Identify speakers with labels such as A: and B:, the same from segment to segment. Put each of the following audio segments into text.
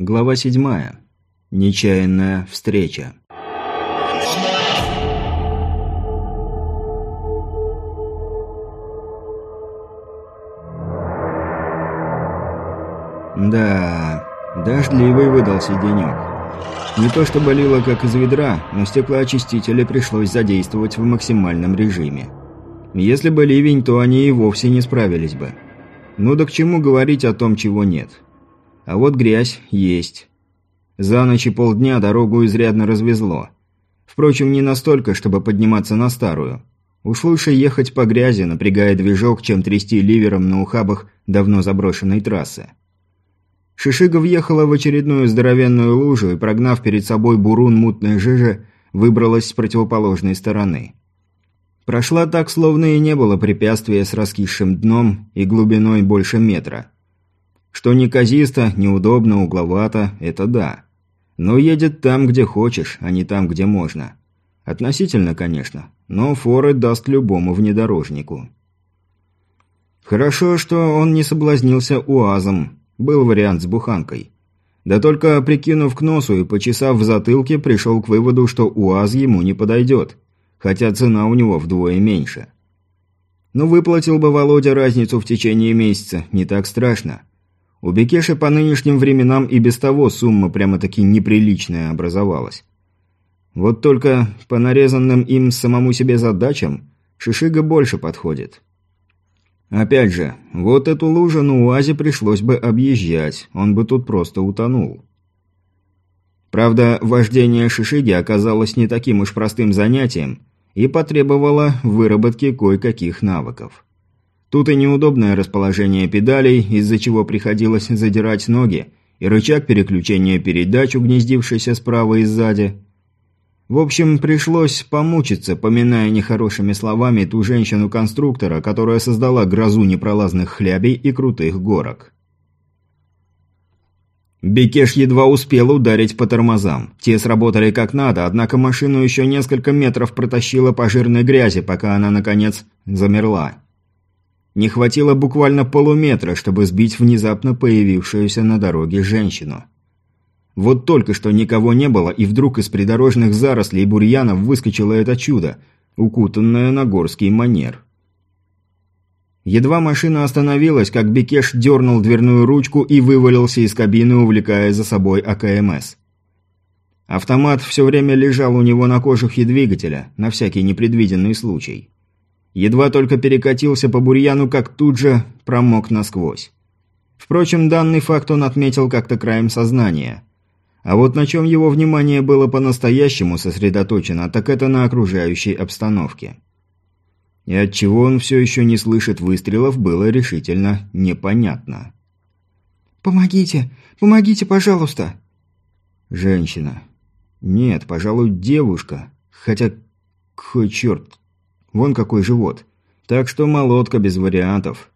A: Глава 7. Нечаянная встреча. Да, дождливый выдался денек. Не то что болело как из ведра, но стеклоочистители пришлось задействовать в максимальном режиме. Если бы ливень, то они и вовсе не справились бы. Ну да к чему говорить о том, чего нет. А вот грязь есть. За ночь и полдня дорогу изрядно развезло. Впрочем, не настолько, чтобы подниматься на старую. Уж лучше ехать по грязи, напрягая движок, чем трясти ливером на ухабах давно заброшенной трассы. Шишига въехала в очередную здоровенную лужу и, прогнав перед собой бурун мутной жижи, выбралась с противоположной стороны. Прошла так, словно и не было препятствия с раскисшим дном и глубиной больше метра. Что неказисто, неудобно, угловато – это да. Но едет там, где хочешь, а не там, где можно. Относительно, конечно, но форы даст любому внедорожнику. Хорошо, что он не соблазнился УАЗом. Был вариант с буханкой. Да только прикинув к носу и почесав в затылке, пришел к выводу, что УАЗ ему не подойдет. Хотя цена у него вдвое меньше. Но выплатил бы Володя разницу в течение месяца, не так страшно. У Бекеши по нынешним временам и без того сумма прямо-таки неприличная образовалась. Вот только по нарезанным им самому себе задачам Шишига больше подходит. Опять же, вот эту лужу на УАЗе пришлось бы объезжать, он бы тут просто утонул. Правда, вождение Шишиги оказалось не таким уж простым занятием и потребовало выработки кое-каких навыков. Тут и неудобное расположение педалей, из-за чего приходилось задирать ноги, и рычаг переключения передач, угнездившийся справа и сзади. В общем, пришлось помучиться, поминая нехорошими словами ту женщину-конструктора, которая создала грозу непролазных хлябей и крутых горок. Бекеш едва успел ударить по тормозам. Те сработали как надо, однако машину еще несколько метров протащило по жирной грязи, пока она, наконец, замерла. Не хватило буквально полуметра, чтобы сбить внезапно появившуюся на дороге женщину. Вот только что никого не было, и вдруг из придорожных зарослей бурьянов выскочило это чудо, укутанное на горский манер. Едва машина остановилась, как Бекеш дернул дверную ручку и вывалился из кабины, увлекая за собой АКМС. Автомат все время лежал у него на кожухе двигателя, на всякий непредвиденный случай. Едва только перекатился по бурьяну, как тут же промок насквозь. Впрочем, данный факт он отметил как-то краем сознания. А вот на чем его внимание было по-настоящему сосредоточено, так это на окружающей обстановке. И отчего он все еще не слышит выстрелов, было решительно непонятно.
B: «Помогите! Помогите, пожалуйста!»
A: Женщина. Нет, пожалуй, девушка. Хотя, какой черт, Вон какой живот. Так что молотка без вариантов.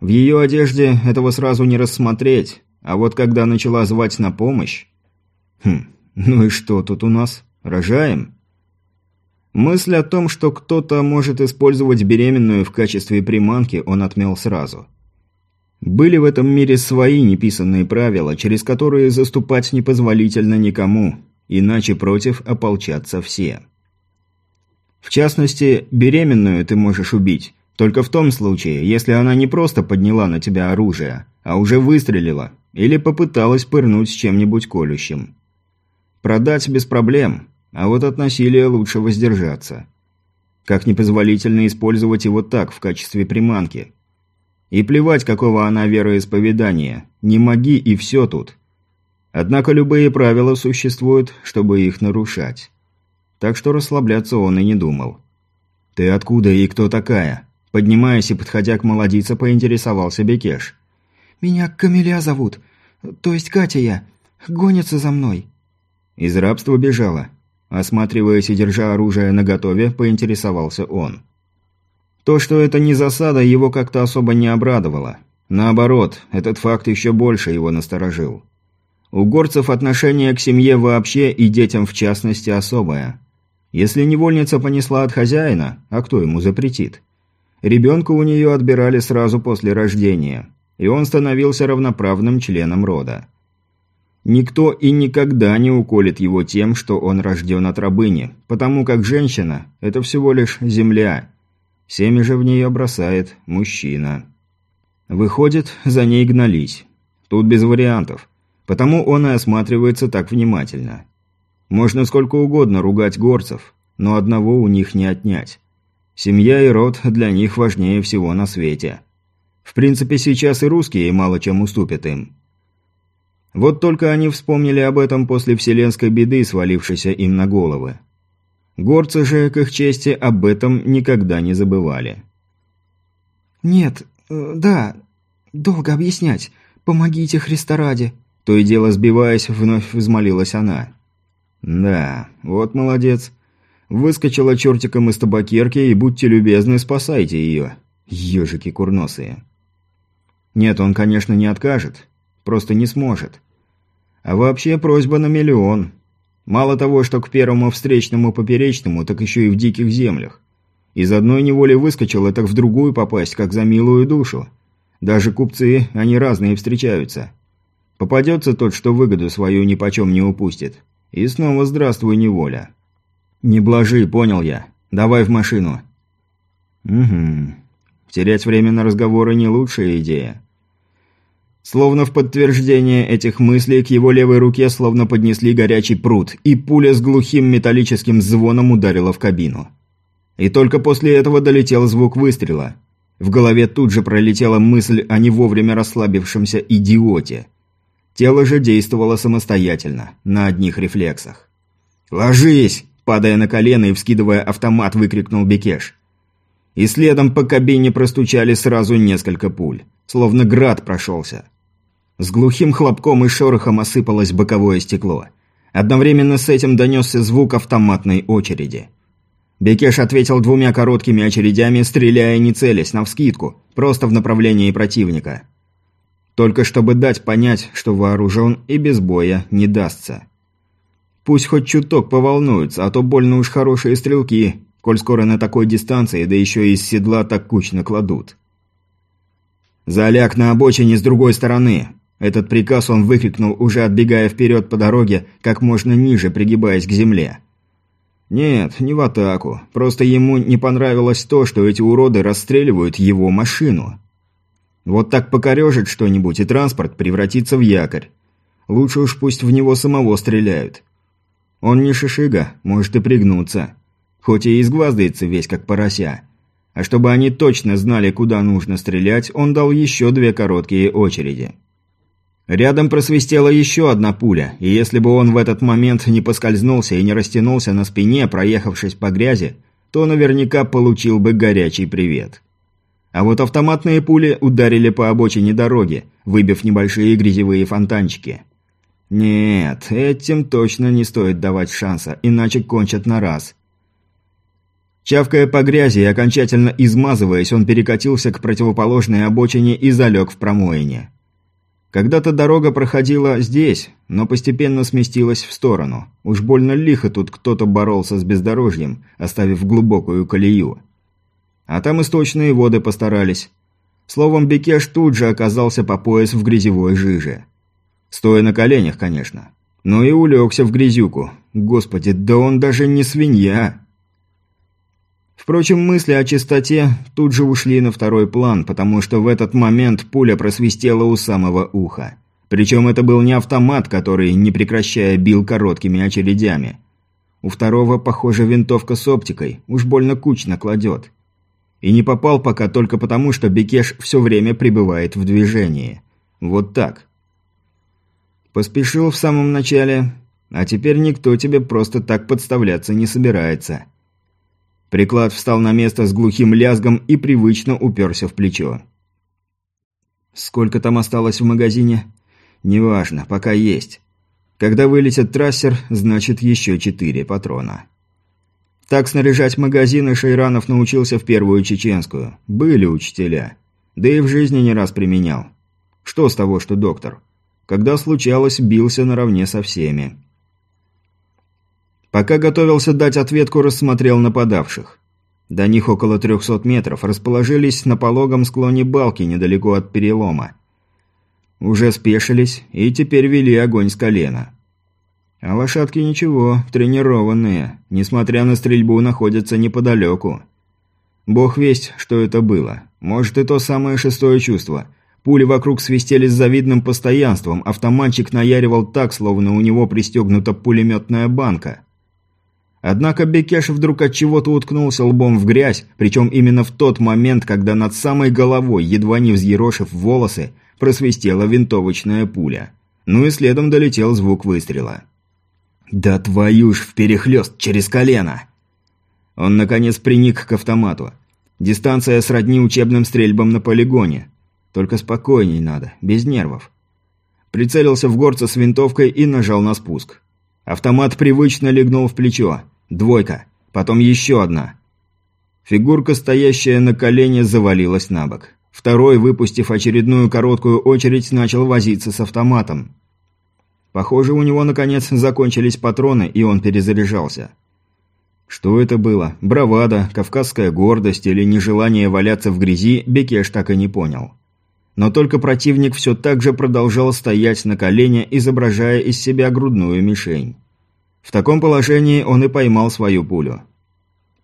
A: В ее одежде этого сразу не рассмотреть, а вот когда начала звать на помощь... Хм, ну и что тут у нас? Рожаем? Мысль о том, что кто-то может использовать беременную в качестве приманки, он отмел сразу. Были в этом мире свои неписанные правила, через которые заступать непозволительно никому, иначе против ополчатся все. В частности, беременную ты можешь убить, только в том случае, если она не просто подняла на тебя оружие, а уже выстрелила или попыталась пырнуть с чем-нибудь колющим. Продать без проблем, а вот от насилия лучше воздержаться. Как непозволительно использовать его так, в качестве приманки. И плевать, какого она вероисповедания, не моги и все тут. Однако любые правила существуют, чтобы их нарушать так что расслабляться он и не думал. «Ты откуда и кто такая?» Поднимаясь и подходя к молодице, поинтересовался Бекеш.
B: «Меня Камиля зовут. То есть Катя я. Гонится за мной».
A: «Из рабства бежала?» Осматриваясь и держа оружие наготове, поинтересовался он. То, что это не засада, его как-то особо не обрадовало. Наоборот, этот факт еще больше его насторожил. У горцев отношение к семье вообще и детям в частности особое. Если невольница понесла от хозяина, а кто ему запретит? Ребенка у нее отбирали сразу после рождения, и он становился равноправным членом рода. Никто и никогда не уколет его тем, что он рожден от рабыни, потому как женщина – это всего лишь земля. Семя же в нее бросает мужчина. Выходит, за ней гнались. Тут без вариантов. Потому он и осматривается так внимательно. Можно сколько угодно ругать горцев, но одного у них не отнять. Семья и род для них важнее всего на свете. В принципе, сейчас и русские мало чем уступят им. Вот только они вспомнили об этом после вселенской беды, свалившейся им на головы. Горцы же, к их чести, об этом никогда не забывали.
B: «Нет, э, да, долго объяснять. Помогите, Христа ради!»
A: То и дело сбиваясь, вновь взмолилась она. «Да, вот молодец. Выскочила чертиком из табакерки, и будьте любезны, спасайте ее. Ежики курносые». Нет, он, конечно, не откажет. Просто не сможет. А вообще просьба на миллион. Мало того, что к первому встречному поперечному, так еще и в диких землях. Из одной неволи выскочил, так в другую попасть, как за милую душу. Даже купцы, они разные встречаются. Попадется тот, что выгоду свою нипочем не упустит. И снова здравствуй, неволя. Не блажи, понял я. Давай в машину. Угу. Терять время на разговоры не лучшая идея. Словно в подтверждение этих мыслей к его левой руке словно поднесли горячий пруд, и пуля с глухим металлическим звоном ударила в кабину. И только после этого долетел звук выстрела. В голове тут же пролетела мысль о не вовремя расслабившемся идиоте. Тело же действовало самостоятельно, на одних рефлексах. «Ложись!» – падая на колено и вскидывая автомат, выкрикнул Бекеш. И следом по кабине простучали сразу несколько пуль, словно град прошелся. С глухим хлопком и шорохом осыпалось боковое стекло. Одновременно с этим донесся звук автоматной очереди. Бекеш ответил двумя короткими очередями, стреляя не целясь, навскидку, просто в направлении противника. Только чтобы дать понять, что вооружен и без боя не дастся. Пусть хоть чуток поволнуются, а то больно уж хорошие стрелки, коль скоро на такой дистанции, да еще и из седла так кучно кладут. «Заляг на обочине с другой стороны!» Этот приказ он выкрикнул, уже отбегая вперед по дороге, как можно ниже, пригибаясь к земле. Нет, не в атаку. Просто ему не понравилось то, что эти уроды расстреливают его машину. Вот так покорежит что-нибудь, и транспорт превратится в якорь. Лучше уж пусть в него самого стреляют. Он не шишига, может и пригнуться. Хоть и изгваздается весь как порося. А чтобы они точно знали, куда нужно стрелять, он дал еще две короткие очереди. Рядом просвистела еще одна пуля, и если бы он в этот момент не поскользнулся и не растянулся на спине, проехавшись по грязи, то наверняка получил бы горячий привет. А вот автоматные пули ударили по обочине дороги, выбив небольшие грязевые фонтанчики. Нет, этим точно не стоит давать шанса, иначе кончат на раз. Чавкая по грязи и окончательно измазываясь, он перекатился к противоположной обочине и залег в промоине. Когда-то дорога проходила здесь, но постепенно сместилась в сторону. Уж больно лихо тут кто-то боролся с бездорожьем, оставив глубокую колею. А там источные воды постарались. Словом, Бекеш тут же оказался по пояс в грязевой жиже. Стоя на коленях, конечно. Но и улегся в грязюку. Господи, да он даже не свинья. Впрочем, мысли о чистоте тут же ушли на второй план, потому что в этот момент пуля просвистела у самого уха. Причем это был не автомат, который, не прекращая, бил короткими очередями. У второго, похоже, винтовка с оптикой, уж больно кучно кладет. И не попал пока только потому, что Бекеш все время пребывает в движении. Вот так. Поспешил в самом начале, а теперь никто тебе просто так подставляться не собирается. Приклад встал на место с глухим лязгом и привычно уперся в плечо. Сколько там осталось в магазине? Неважно, пока есть. Когда вылетит трассер, значит еще четыре патрона. Так снаряжать магазины Шейранов научился в первую чеченскую. Были учителя. Да и в жизни не раз применял. Что с того, что доктор? Когда случалось, бился наравне со всеми. Пока готовился дать ответку, рассмотрел нападавших. До них около 300 метров расположились на пологом склоне балки недалеко от перелома. Уже спешились и теперь вели огонь с колена. А лошадки ничего, тренированные, несмотря на стрельбу, находятся неподалеку. Бог весть, что это было. Может и то самое шестое чувство. Пули вокруг свистели с завидным постоянством, автоматчик наяривал так, словно у него пристегнута пулеметная банка. Однако Бекеш вдруг от чего-то уткнулся лбом в грязь, причем именно в тот момент, когда над самой головой, едва не взъерошив волосы, просвистела винтовочная пуля. Ну и следом долетел звук выстрела. «Да твою ж вперехлёст через колено!» Он, наконец, приник к автомату. Дистанция сродни учебным стрельбам на полигоне. Только спокойней надо, без нервов. Прицелился в горца с винтовкой и нажал на спуск. Автомат привычно легнул в плечо. Двойка. Потом еще одна. Фигурка, стоящая на колене, завалилась на бок. Второй, выпустив очередную короткую очередь, начал возиться с автоматом. Похоже, у него, наконец, закончились патроны, и он перезаряжался. Что это было? Бравада, кавказская гордость или нежелание валяться в грязи, Бекеш так и не понял. Но только противник все так же продолжал стоять на колене, изображая из себя грудную мишень. В таком положении он и поймал свою пулю.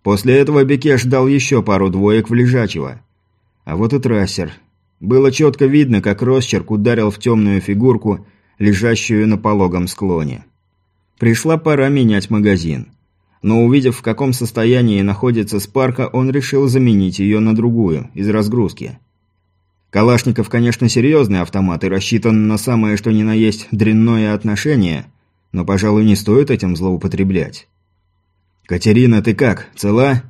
A: После этого Бекеш дал еще пару двоек в лежачего. А вот и трассер. Было четко видно, как росчерк ударил в темную фигурку, лежащую на пологом склоне. Пришла пора менять магазин. Но увидев, в каком состоянии находится спарка, он решил заменить ее на другую, из разгрузки. Калашников, конечно, серьезный автомат и рассчитан на самое что ни на есть дрянное отношение, но, пожалуй, не стоит этим злоупотреблять. «Катерина, ты как, цела?»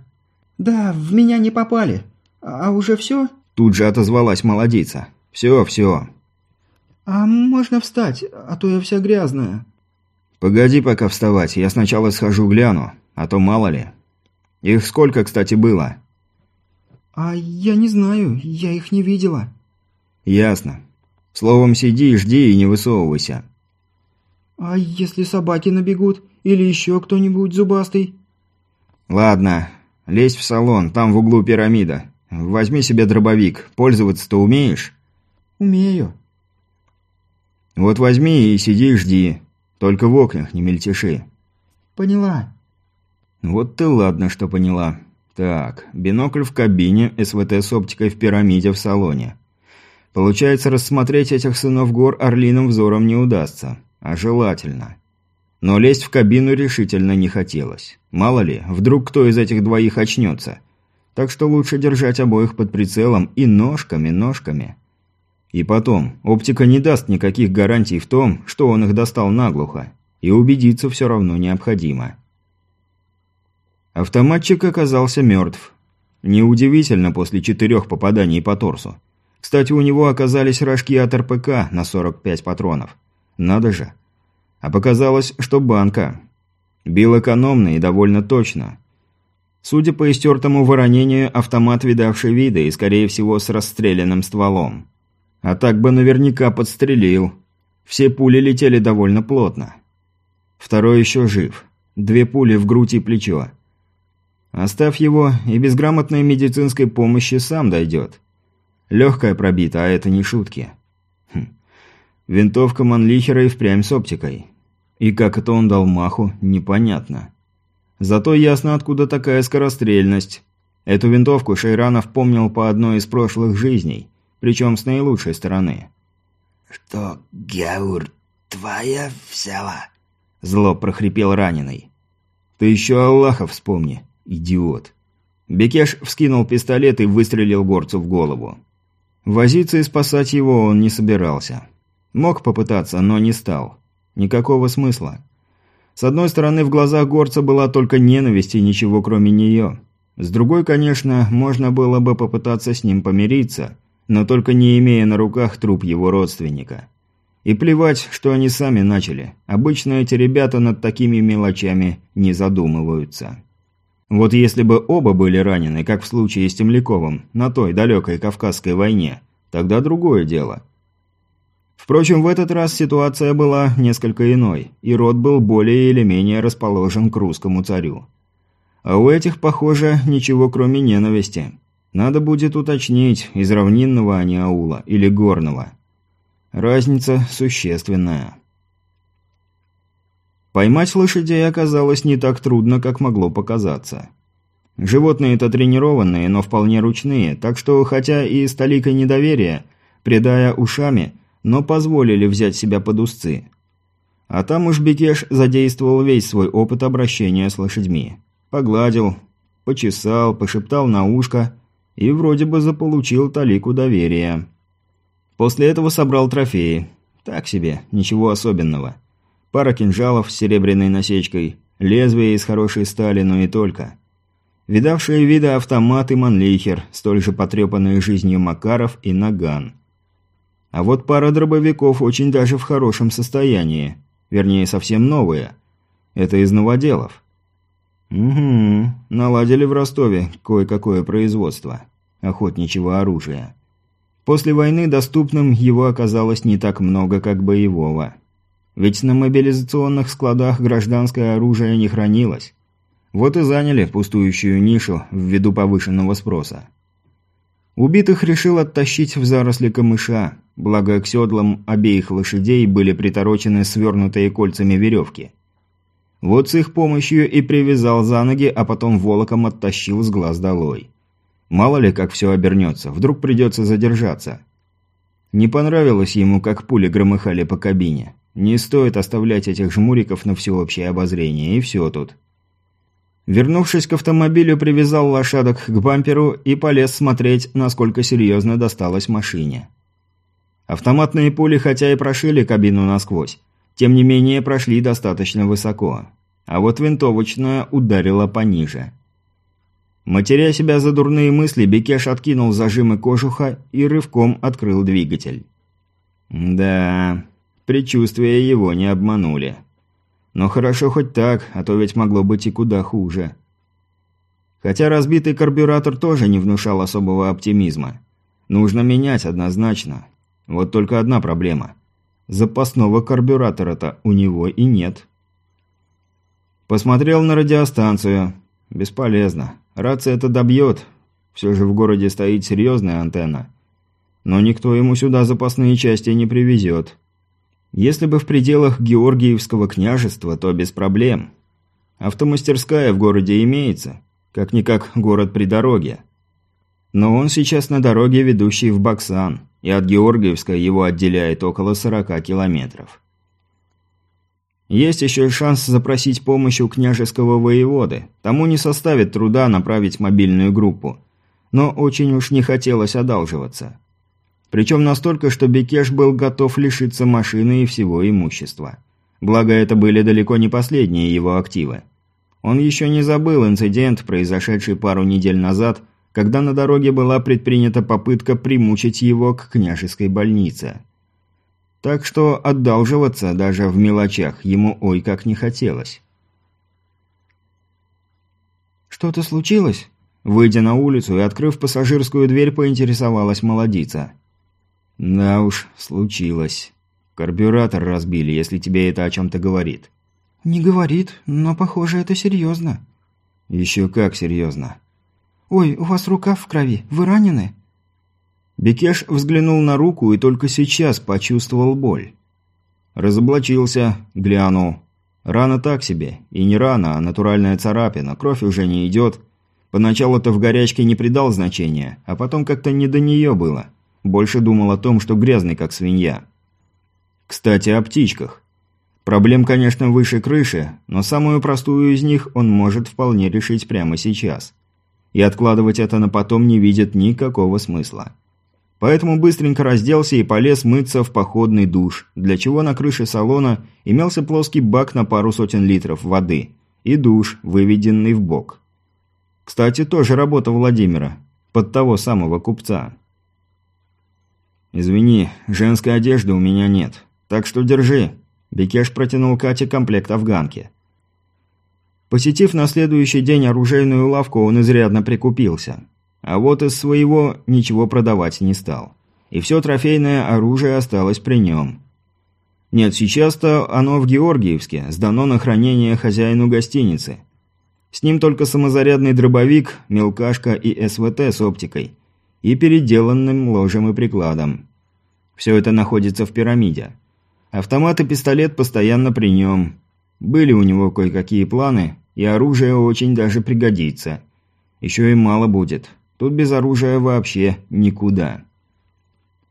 B: «Да, в меня не попали. А уже все?»
A: Тут же отозвалась молодица. «Все, все».
B: «А можно встать, а то я вся грязная».
A: «Погоди пока вставать, я сначала схожу гляну, а то мало ли. Их сколько, кстати, было?»
B: «А я не знаю, я их не видела».
A: «Ясно. Словом, сиди и жди и не высовывайся.
B: «А если собаки набегут? Или еще кто-нибудь зубастый?»
A: «Ладно, лезь в салон, там в углу пирамида. Возьми себе дробовик. Пользоваться-то умеешь?»
B: «Умею».
A: «Вот возьми и сиди и жди. Только в окнах не мельтеши».
B: «Поняла».
A: «Вот ты ладно, что поняла. Так, бинокль в кабине, СВТ с оптикой в пирамиде в салоне. Получается, рассмотреть этих сынов гор орлиным взором не удастся а желательно. Но лезть в кабину решительно не хотелось. Мало ли, вдруг кто из этих двоих очнется. Так что лучше держать обоих под прицелом и ножками, ножками. И потом, оптика не даст никаких гарантий в том, что он их достал наглухо. И убедиться все равно необходимо. Автоматчик оказался мертв. Неудивительно после четырех попаданий по торсу. Кстати, у него оказались рожки от РПК на 45 патронов. Надо же. А показалось, что банка. Бил экономно и довольно точно. Судя по истертому воронению, автомат видавший виды и, скорее всего, с расстрелянным стволом. А так бы наверняка подстрелил. Все пули летели довольно плотно. Второй еще жив. Две пули в грудь и плечо. Оставь его, и без грамотной медицинской помощи сам дойдет. Легкая пробита, а это не шутки. Хм. Винтовка Манлихера и впрямь с оптикой. И как это он дал маху, непонятно. Зато ясно, откуда такая скорострельность. Эту винтовку Шейранов помнил по одной из прошлых жизней, причем с наилучшей стороны.
C: «Что, Гяур, твоя взяла?»
A: Зло прохрипел раненый. «Ты еще Аллаха вспомни, идиот». Бекеш вскинул пистолет и выстрелил горцу в голову. Возиться и спасать его он не собирался. Мог попытаться, но не стал. Никакого смысла. С одной стороны, в глазах горца была только ненависть и ничего кроме нее. С другой, конечно, можно было бы попытаться с ним помириться, но только не имея на руках труп его родственника. И плевать, что они сами начали. Обычно эти ребята над такими мелочами не задумываются. Вот если бы оба были ранены, как в случае с Темляковым, на той далекой Кавказской войне, тогда другое дело – Впрочем, в этот раз ситуация была несколько иной, и род был более или менее расположен к русскому царю. А у этих, похоже, ничего кроме ненависти. Надо будет уточнить, из равнинного они аула или горного. Разница существенная. Поймать лошадей оказалось не так трудно, как могло показаться. Животные-то тренированные, но вполне ручные, так что, хотя и с толикой недоверия, предая ушами, но позволили взять себя под узцы. А там уж Бекеш задействовал весь свой опыт обращения с лошадьми. Погладил, почесал, пошептал на ушко и вроде бы заполучил талику доверия. После этого собрал трофеи. Так себе, ничего особенного. Пара кинжалов с серебряной насечкой, лезвие из хорошей стали, но и только. Видавшие виды автомат и манлейхер, столь же потрепанные жизнью Макаров и Наган. А вот пара дробовиков очень даже в хорошем состоянии. Вернее, совсем новые. Это из новоделов. Угу, наладили в Ростове кое-какое производство охотничьего оружия. После войны доступным его оказалось не так много, как боевого. Ведь на мобилизационных складах гражданское оружие не хранилось. Вот и заняли пустующую нишу ввиду повышенного спроса. Убитых решил оттащить в заросли камыша, благо к седлам обеих лошадей были приторочены свернутые кольцами веревки. Вот с их помощью и привязал за ноги, а потом волоком оттащил с глаз долой. Мало ли, как все обернется, вдруг придется задержаться. Не понравилось ему, как пули громыхали по кабине. Не стоит оставлять этих жмуриков на всеобщее обозрение, и все тут. Вернувшись к автомобилю, привязал лошадок к бамперу и полез смотреть, насколько серьезно досталось машине. Автоматные пули хотя и прошили кабину насквозь, тем не менее прошли достаточно высоко. А вот винтовочная ударила пониже – Матеря себя за дурные мысли, Бекеш откинул зажимы кожуха и рывком открыл двигатель. Да, предчувствия его не обманули. Но хорошо хоть так, а то ведь могло быть и куда хуже. Хотя разбитый карбюратор тоже не внушал особого оптимизма. Нужно менять однозначно. Вот только одна проблема. Запасного карбюратора-то у него и нет. Посмотрел на радиостанцию. Бесполезно. Рация это добьет. Все же в городе стоит серьезная антенна. Но никто ему сюда запасные части не привезет. Если бы в пределах Георгиевского княжества, то без проблем. Автомастерская в городе имеется. Как-никак город при дороге. Но он сейчас на дороге, ведущей в Баксан, и от Георгиевска его отделяет около 40 километров. Есть еще шанс запросить помощь у княжеского воеводы. Тому не составит труда направить мобильную группу. Но очень уж не хотелось одалживаться. Причем настолько, что Бекеш был готов лишиться машины и всего имущества. Благо, это были далеко не последние его активы. Он еще не забыл инцидент, произошедший пару недель назад, когда на дороге была предпринята попытка примучить его к княжеской больнице. Так что отдалживаться даже в мелочах ему ой как не хотелось.
B: «Что-то случилось?»
A: Выйдя на улицу и открыв пассажирскую дверь, поинтересовалась молодица. «Да уж, случилось. Карбюратор разбили, если тебе это о чем-то говорит».
B: «Не говорит, но, похоже, это серьезно».
A: «Еще как серьезно».
B: «Ой, у вас рука в крови. Вы ранены?»
A: Бекеш взглянул на руку и только сейчас почувствовал боль. Разоблачился, глянул. Рана так себе. И не рана, а натуральная царапина. Кровь уже не идет. Поначалу-то в горячке не придал значения, а потом как-то не до нее было. Больше думал о том, что грязный, как свинья. Кстати, о птичках. Проблем, конечно, выше крыши, но самую простую из них он может вполне решить прямо сейчас. И откладывать это на потом не видит никакого смысла. Поэтому быстренько разделся и полез мыться в походный душ, для чего на крыше салона имелся плоский бак на пару сотен литров воды и душ, выведенный в бок. Кстати, тоже работа Владимира, под того самого купца. «Извини, женской одежды у меня нет, так что держи». Бекеш протянул Кате комплект афганки. Посетив на следующий день оружейную лавку, он изрядно прикупился – а вот из своего ничего продавать не стал. И все трофейное оружие осталось при нем. Нет, сейчас-то оно в Георгиевске, сдано на хранение хозяину гостиницы. С ним только самозарядный дробовик, мелкашка и СВТ с оптикой. И переделанным ложем и прикладом. Все это находится в пирамиде. Автомат и пистолет постоянно при нем. Были у него кое-какие планы, и оружие очень даже пригодится. Еще и мало будет. Тут без оружия вообще никуда.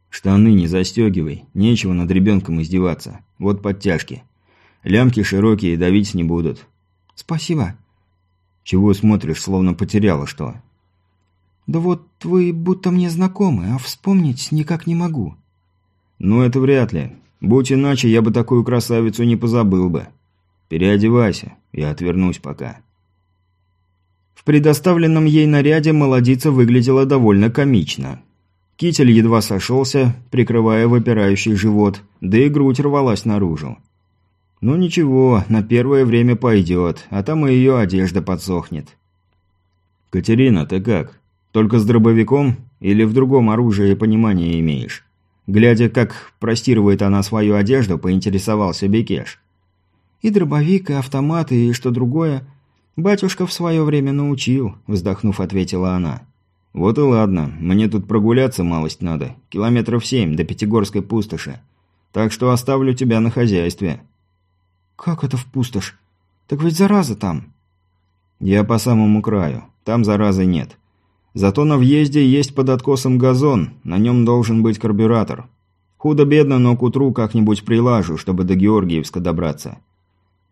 A: Штаны не застегивай, нечего над ребенком издеваться. Вот подтяжки. Лямки широкие, давить не будут.
B: Спасибо.
A: Чего смотришь, словно потеряла что?
B: Да вот вы будто мне знакомы, а вспомнить никак не могу.
A: Ну это вряд ли. Будь иначе, я бы такую красавицу не позабыл бы. Переодевайся, я отвернусь пока. В предоставленном ей наряде молодица выглядела довольно комично. Китель едва сошелся, прикрывая выпирающий живот, да и грудь рвалась наружу. Ну ничего, на первое время пойдет, а там и ее одежда подсохнет. «Катерина, ты как? Только с дробовиком или в другом оружии понимание имеешь?» Глядя, как простирывает она свою одежду, поинтересовался Бекеш.
B: «И дробовик, и автомат, и что другое. Батюшка в свое время научил», – вздохнув, ответила она.
A: «Вот и ладно, мне тут прогуляться малость надо, километров семь до Пятигорской пустоши. Так что оставлю тебя на хозяйстве».
B: «Как это в пустошь? Так ведь зараза там».
A: «Я по самому краю, там заразы нет. Зато на въезде есть под откосом газон, на нем должен быть карбюратор. Худо-бедно, но к утру как-нибудь прилажу, чтобы до Георгиевска добраться.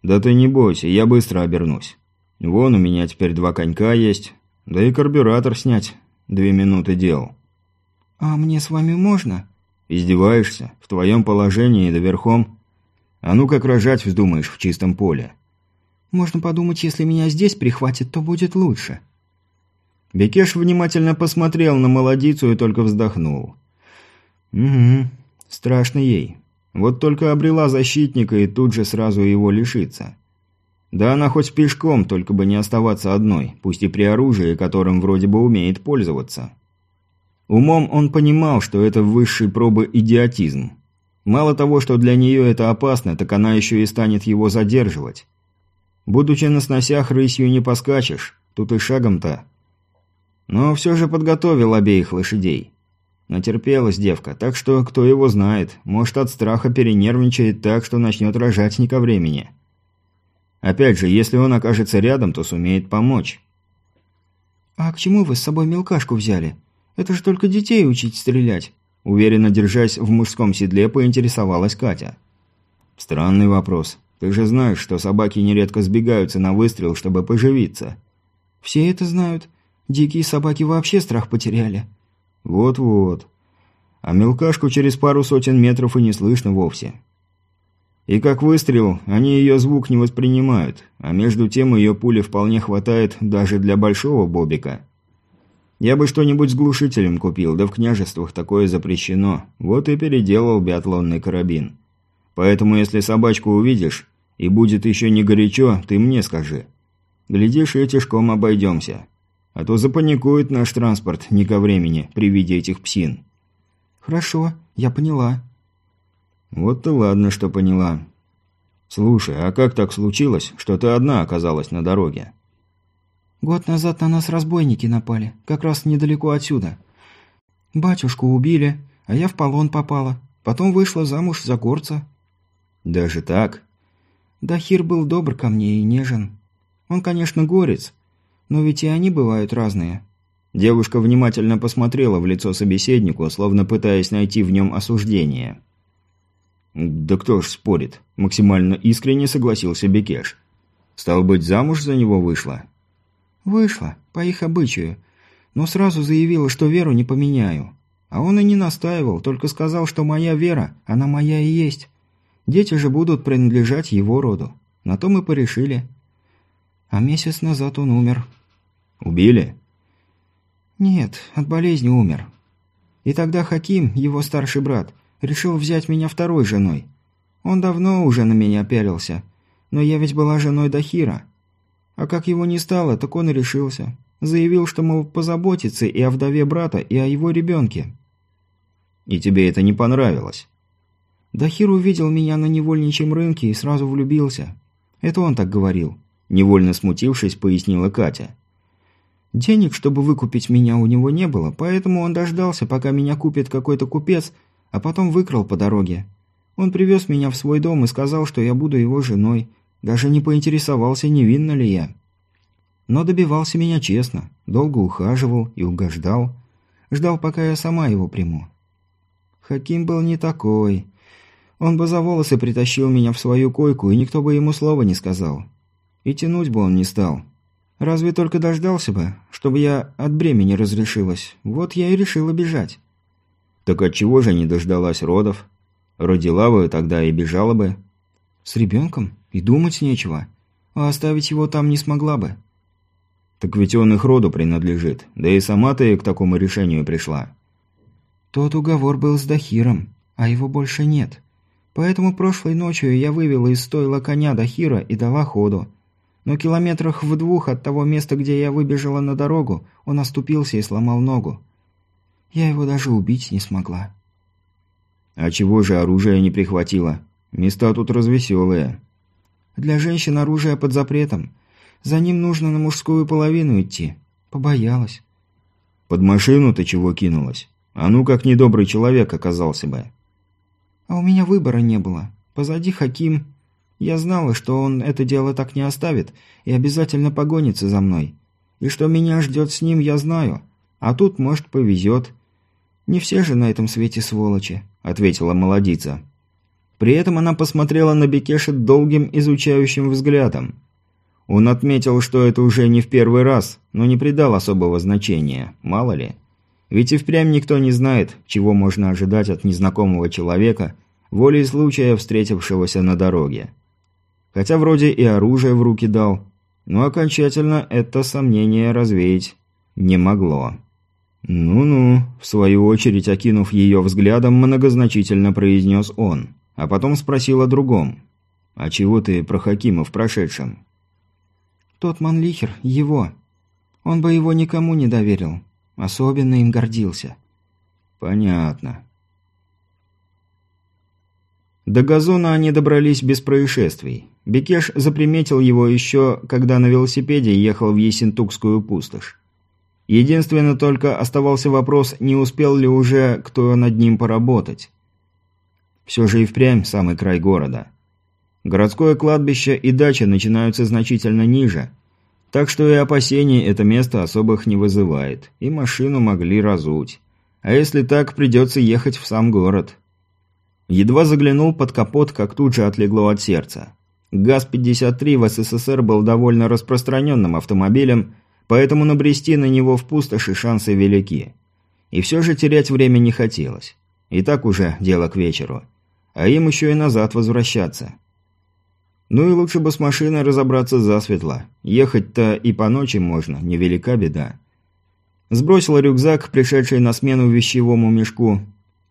A: Да ты не бойся, я быстро обернусь. Вон у меня теперь два конька есть, да и карбюратор снять. Две минуты дел.
B: А мне с вами можно?
A: Издеваешься? В твоем положении да верхом? А ну как рожать вздумаешь в чистом поле?
B: Можно подумать, если меня здесь прихватит, то будет лучше.
A: Бекеш внимательно посмотрел на молодицу и только вздохнул. «Угу, страшно ей. Вот только обрела защитника и тут же сразу его лишится. Да она хоть пешком, только бы не оставаться одной, пусть и при оружии, которым вроде бы умеет пользоваться». Умом он понимал, что это высший пробы идиотизм. Мало того, что для нее это опасно, так она еще и станет его задерживать. Будучи на сносях, рысью не поскачешь, тут и шагом-то но все же подготовил обеих лошадей. Натерпелась девка, так что кто его знает, может от страха перенервничает так, что начнет рожать не ко времени. Опять же, если он окажется рядом, то сумеет помочь.
B: «А к чему вы с собой мелкашку взяли? Это же только детей учить стрелять»,
A: уверенно держась в мужском седле, поинтересовалась Катя. «Странный вопрос. Ты же знаешь, что собаки нередко сбегаются на выстрел, чтобы поживиться».
B: «Все это знают. Дикие собаки вообще страх потеряли.
A: Вот-вот. А мелкашку через пару сотен метров и не слышно вовсе. И как выстрел, они ее звук не воспринимают, а между тем ее пули вполне хватает даже для большого бобика. Я бы что-нибудь с глушителем купил, да в княжествах такое запрещено. Вот и переделал биатлонный карабин. Поэтому если собачку увидишь, и будет еще не горячо, ты мне скажи. Глядишь, и тяжком обойдемся. А то запаникует наш транспорт не ко времени при виде этих псин.
B: Хорошо, я поняла.
A: Вот то ладно, что поняла. Слушай, а как так случилось, что ты одна оказалась на дороге?
B: Год назад на нас разбойники напали, как раз недалеко отсюда. Батюшку убили, а я в полон попала. Потом вышла замуж за горца.
A: Даже так?
B: Дахир был добр ко мне и нежен. Он, конечно, горец, но ведь и они бывают разные.
A: Девушка внимательно посмотрела в лицо собеседнику, словно пытаясь найти в нем осуждение. «Да кто ж спорит?» – максимально искренне согласился Бекеш. «Стал быть, замуж за него вышла?»
B: «Вышла, по их обычаю. Но сразу заявила, что веру не поменяю. А он и не настаивал, только сказал, что моя вера, она моя и есть. Дети же будут принадлежать его роду. На то мы порешили. А месяц назад он умер».
A: Убили?
B: Нет, от болезни умер. И тогда Хаким, его старший брат, решил взять меня второй женой. Он давно уже на меня пялился, но я ведь была женой Дахира. А как его не стало, так он и решился. Заявил, что, мол, позаботится и о вдове брата, и о его ребенке.
A: И тебе это не понравилось?
B: Дахир увидел меня на невольничьем рынке и сразу влюбился. Это он так говорил.
A: Невольно смутившись, пояснила Катя.
B: Денег, чтобы выкупить меня, у него не было, поэтому он дождался, пока меня купит какой-то купец, а потом выкрал по дороге. Он привез меня в свой дом и сказал, что я буду его женой. Даже не поинтересовался, невинна ли я. Но добивался меня честно, долго ухаживал и угождал. Ждал, пока я сама его приму. Хаким был не такой. Он бы за волосы притащил меня в свою койку, и никто бы ему слова не сказал. И тянуть бы он не стал. Разве только дождался бы, чтобы я от бремени разрешилась. Вот я и решила бежать.
A: Так отчего же не дождалась родов? Родила бы, тогда и бежала бы.
B: С ребенком? И думать нечего. А оставить его там не смогла бы.
A: Так ведь он их роду принадлежит. Да и сама ты к такому решению пришла.
B: Тот уговор был с Дахиром, а его больше нет. Поэтому прошлой ночью я вывела из стойла коня Дахира и дала ходу. Но километрах в двух от того места, где я выбежала на дорогу, он оступился и сломал ногу. Я его даже убить не смогла.
A: А чего же оружие не прихватило? Места тут развеселые.
B: Для женщин оружие под запретом. За ним нужно на мужскую половину идти. Побоялась.
A: Под машину ты чего кинулась? А ну как недобрый человек оказался бы.
B: А у меня выбора не было. Позади Хаким. Я знала, что он это дело так не оставит и обязательно погонится за мной. И что меня ждет с ним, я знаю. А тут, может, повезет. Не все же на этом свете сволочи. – ответила молодица. При этом она посмотрела на Бекеша долгим изучающим взглядом. Он отметил, что это уже не в первый раз, но не придал особого значения, мало ли. Ведь и впрямь никто не знает, чего можно ожидать от незнакомого человека, волей случая встретившегося на дороге. Хотя вроде и оружие в руки дал, но окончательно это сомнение развеять не могло. «Ну-ну», – в свою очередь окинув ее взглядом, многозначительно произнес он, а потом спросил о другом. «А чего ты про Хакима в прошедшем?» «Тот Манлихер, его. Он бы его никому не доверил. Особенно им гордился».
A: «Понятно». До газона они добрались без происшествий. Бекеш заприметил его еще, когда на велосипеде ехал в Есентукскую пустошь. Единственно только оставался вопрос, не успел ли уже кто над ним поработать. Все же и впрямь самый край города. Городское кладбище и дача начинаются значительно ниже, так что и опасений это место особых не вызывает, и машину могли разуть. А если так, придется ехать в сам город. Едва заглянул под капот, как тут же отлегло от сердца. ГАЗ-53 в СССР был довольно распространенным автомобилем, поэтому набрести на него в пустоши шансы велики. И все же терять время не хотелось. И так уже дело к вечеру. А им еще и назад возвращаться. Ну и лучше бы с машиной разобраться засветло. Ехать-то и по ночи можно, невелика беда. Сбросил рюкзак, пришедший на смену вещевому мешку.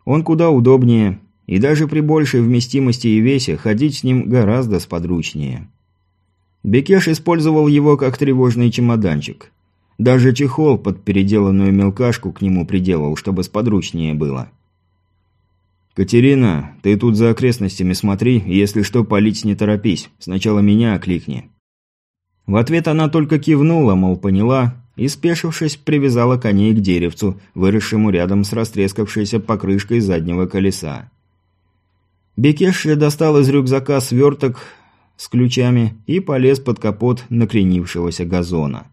A: Он куда удобнее, и даже при большей вместимости и весе ходить с ним гораздо сподручнее. Бекеш использовал его как тревожный чемоданчик. Даже чехол под переделанную мелкашку к нему приделал, чтобы сподручнее было. «Катерина, ты тут за окрестностями смотри, если что, палить не торопись. Сначала меня окликни». В ответ она только кивнула, мол, поняла, и, спешившись, привязала коней к деревцу, выросшему рядом с растрескавшейся покрышкой заднего колеса. Бекеш достал из рюкзака сверток, с ключами и полез под капот накренившегося газона.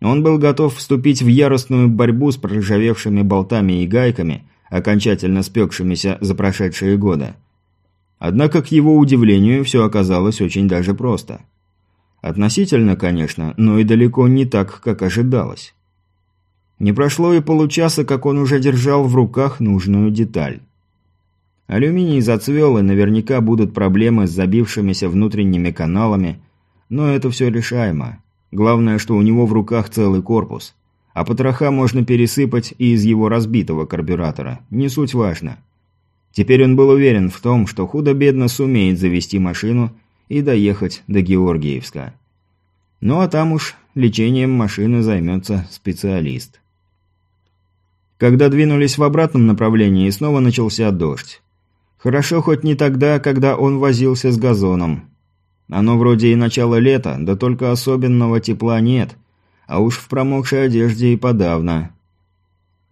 A: Он был готов вступить в яростную борьбу с проржавевшими болтами и гайками, окончательно спекшимися за прошедшие годы. Однако, к его удивлению, все оказалось очень даже просто. Относительно, конечно, но и далеко не так, как ожидалось. Не прошло и получаса, как он уже держал в руках нужную деталь. Алюминий зацвел, и наверняка будут проблемы с забившимися внутренними каналами, но это все решаемо. Главное, что у него в руках целый корпус. А потроха можно пересыпать и из его разбитого карбюратора. Не суть важно. Теперь он был уверен в том, что худо-бедно сумеет завести машину и доехать до Георгиевска. Ну а там уж лечением машины займется специалист. Когда двинулись в обратном направлении, снова начался дождь. Хорошо хоть не тогда, когда он возился с газоном. Оно вроде и начало лета, да только особенного тепла нет, а уж в промокшей одежде и подавно.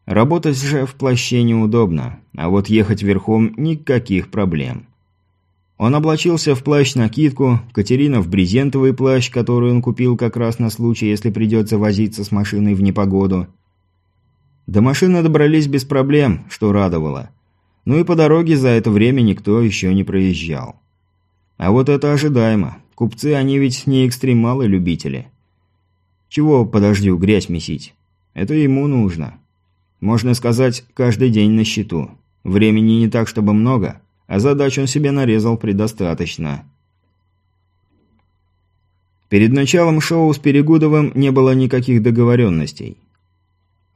A: Работать же в плаще неудобно, а вот ехать верхом никаких проблем. Он облачился в плащ-накидку, Катерина в брезентовый плащ, который он купил как раз на случай, если придется возиться с машиной в непогоду. До машины добрались без проблем, что радовало. Ну и по дороге за это время никто еще не проезжал. А вот это ожидаемо. Купцы, они ведь не экстремалы-любители. Чего по дождю грязь месить? Это ему нужно. Можно сказать, каждый день на счету. Времени не так, чтобы много, а задач он себе нарезал предостаточно. Перед началом шоу с Перегудовым не было никаких договоренностей.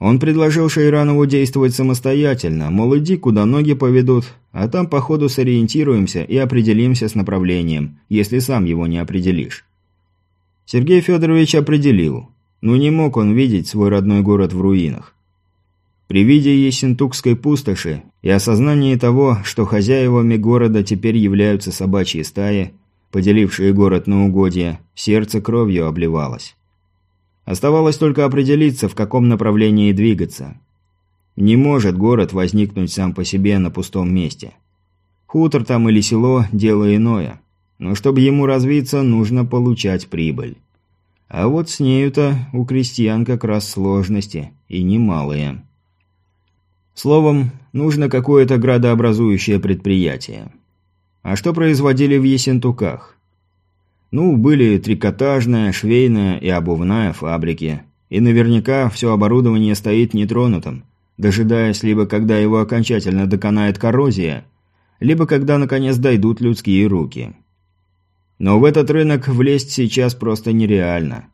A: Он предложил Шейранову действовать самостоятельно, мол, иди, куда ноги поведут, а там по ходу сориентируемся и определимся с направлением, если сам его не определишь. Сергей Федорович определил. но не мог он видеть свой родной город в руинах. При виде Ессентукской пустоши и осознании того, что хозяевами города теперь являются собачьи стаи, поделившие город на угодья, сердце кровью обливалось. Оставалось только определиться, в каком направлении двигаться. Не может город возникнуть сам по себе на пустом месте. Хутор там или село – дело иное. Но чтобы ему развиться, нужно получать прибыль. А вот с нею-то у крестьян как раз сложности, и немалые. Словом, нужно какое-то градообразующее предприятие. А что производили в Есентуках? Ну, были трикотажная, швейная и обувная фабрики. И наверняка все оборудование стоит нетронутым, дожидаясь либо когда его окончательно доконает коррозия, либо когда наконец дойдут людские руки. Но в этот рынок влезть сейчас просто нереально.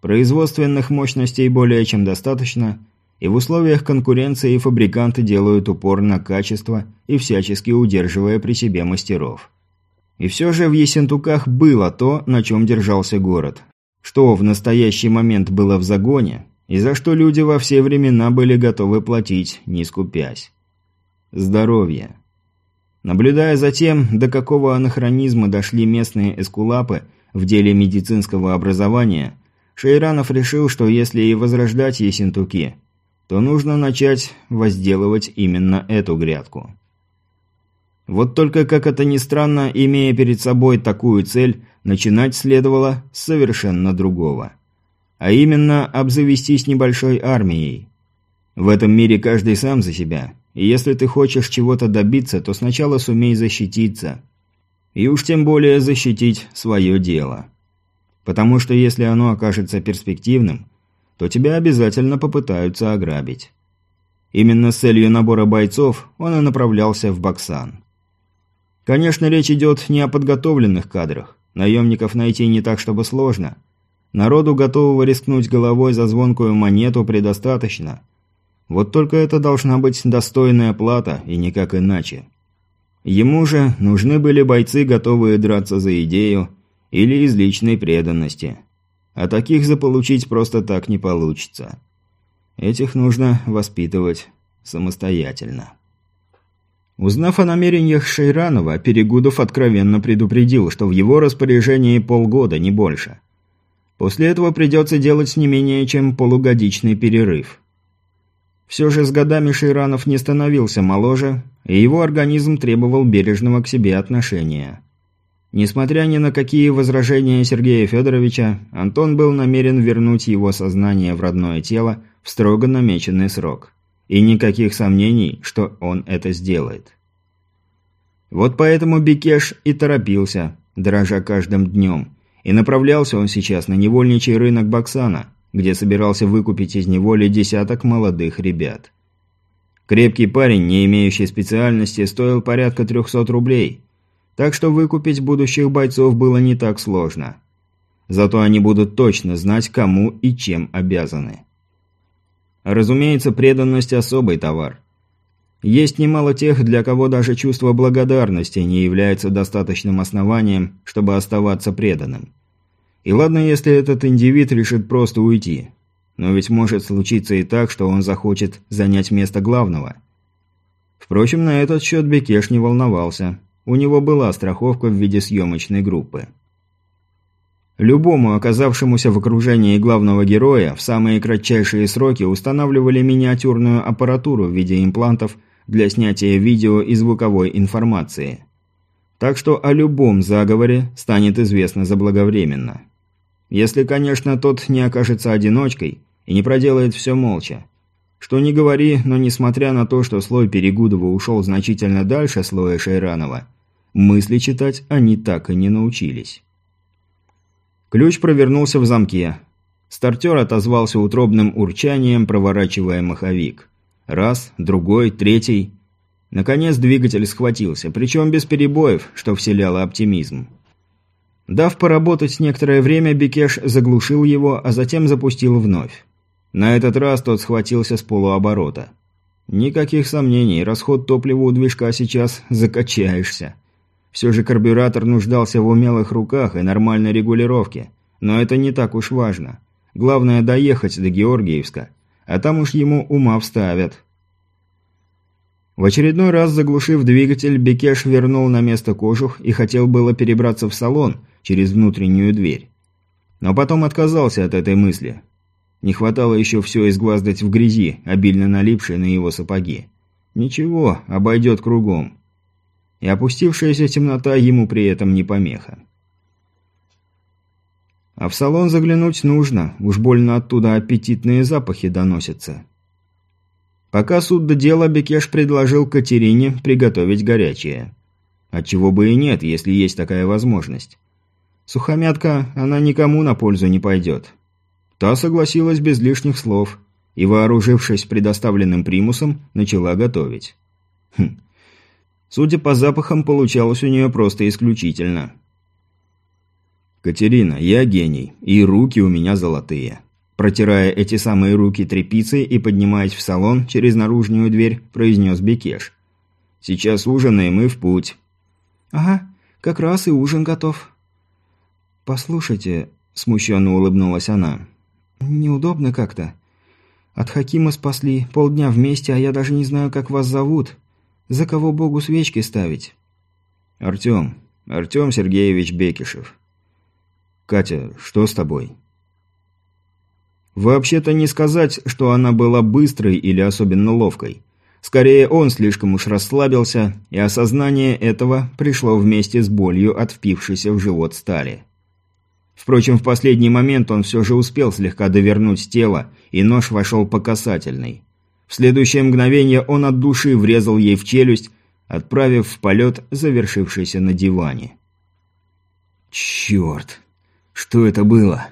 A: Производственных мощностей более чем достаточно – и в условиях конкуренции фабриканты делают упор на качество и всячески удерживая при себе мастеров. И все же в Есентуках было то, на чем держался город. Что в настоящий момент было в загоне, и за что люди во все времена были готовы платить, не скупясь. Здоровье. Наблюдая за тем, до какого анахронизма дошли местные эскулапы в деле медицинского образования, Шейранов решил, что если и возрождать Есентуки – то нужно начать возделывать именно эту грядку. Вот только, как это ни странно, имея перед собой такую цель, начинать следовало с совершенно другого. А именно, обзавестись небольшой армией. В этом мире каждый сам за себя, и если ты хочешь чего-то добиться, то сначала сумей защититься. И уж тем более защитить свое дело. Потому что если оно окажется перспективным, то тебя обязательно попытаются ограбить. Именно с целью набора бойцов он и направлялся в Баксан. Конечно, речь идет не о подготовленных кадрах. Наемников найти не так, чтобы сложно. Народу, готового рискнуть головой за звонкую монету, предостаточно. Вот только это должна быть достойная плата, и никак иначе. Ему же нужны были бойцы, готовые драться за идею или из личной преданности. А таких заполучить просто так не получится. Этих нужно воспитывать самостоятельно. Узнав о намерениях Шейранова, Перегудов откровенно предупредил, что в его распоряжении полгода, не больше. После этого придется делать не менее чем полугодичный перерыв. Все же с годами Шейранов не становился моложе, и его организм требовал бережного к себе отношения. Несмотря ни на какие возражения Сергея Федоровича, Антон был намерен вернуть его сознание в родное тело в строго намеченный срок. И никаких сомнений, что он это сделает. Вот поэтому Бекеш и торопился, дрожа каждым днем. И направлялся он сейчас на невольничий рынок Баксана, где собирался выкупить из неволи десяток молодых ребят. Крепкий парень, не имеющий специальности, стоил порядка 300 рублей – так что выкупить будущих бойцов было не так сложно. Зато они будут точно знать, кому и чем обязаны. Разумеется, преданность – особый товар. Есть немало тех, для кого даже чувство благодарности не является достаточным основанием, чтобы оставаться преданным. И ладно, если этот индивид решит просто уйти. Но ведь может случиться и так, что он захочет занять место главного. Впрочем, на этот счет Бекеш не волновался. У него была страховка в виде съемочной группы. Любому оказавшемуся в окружении главного героя в самые кратчайшие сроки устанавливали миниатюрную аппаратуру в виде имплантов для снятия видео и звуковой информации. Так что о любом заговоре станет известно заблаговременно. Если, конечно, тот не окажется одиночкой и не проделает все молча. Что не говори, но несмотря на то, что слой Перегудова ушел значительно дальше слоя Шайранова, мысли читать они так и не научились. Ключ провернулся в замке. Стартер отозвался утробным урчанием, проворачивая маховик. Раз, другой, третий. Наконец двигатель схватился, причем без перебоев, что вселяло оптимизм. Дав поработать некоторое время, Бекеш заглушил его, а затем запустил вновь. На этот раз тот схватился с полуоборота. Никаких сомнений, расход топлива у движка сейчас закачаешься. Все же карбюратор нуждался в умелых руках и нормальной регулировке. Но это не так уж важно. Главное доехать до Георгиевска, а там уж ему ума вставят. В очередной раз заглушив двигатель, Бекеш вернул на место кожух и хотел было перебраться в салон через внутреннюю дверь. Но потом отказался от этой мысли. Не хватало еще все изгваздать в грязи, обильно налипшей на его сапоги. Ничего, обойдет кругом и опустившаяся темнота ему при этом не помеха. А в салон заглянуть нужно, уж больно оттуда аппетитные запахи доносятся. Пока суд до дела, Бекеш предложил Катерине приготовить горячее. Отчего бы и нет, если есть такая возможность. Сухомятка, она никому на пользу не пойдет. Та согласилась без лишних слов и, вооружившись предоставленным примусом, начала готовить. Хм, Судя по запахам, получалось у нее просто исключительно. «Катерина, я гений, и руки у меня золотые». Протирая эти самые руки тряпицей и поднимаясь в салон через наружную дверь, произнес Бекеш. «Сейчас ужинаем и в путь».
B: «Ага, как раз и ужин готов». «Послушайте», – смущенно улыбнулась она, – «неудобно как-то. От Хакима спасли, полдня вместе, а я даже не знаю, как вас зовут. За кого Богу свечки ставить?
A: Артем. Артем Сергеевич Бекишев. Катя, что с тобой? Вообще-то не сказать, что она была быстрой или особенно ловкой. Скорее, он слишком уж расслабился, и осознание этого пришло вместе с болью от впившейся в живот стали. Впрочем, в последний момент он все же успел слегка довернуть тело, и нож вошел по касательной. В следующее мгновение он от души врезал ей в челюсть, отправив в полет, завершившийся на диване. «Черт! Что это было?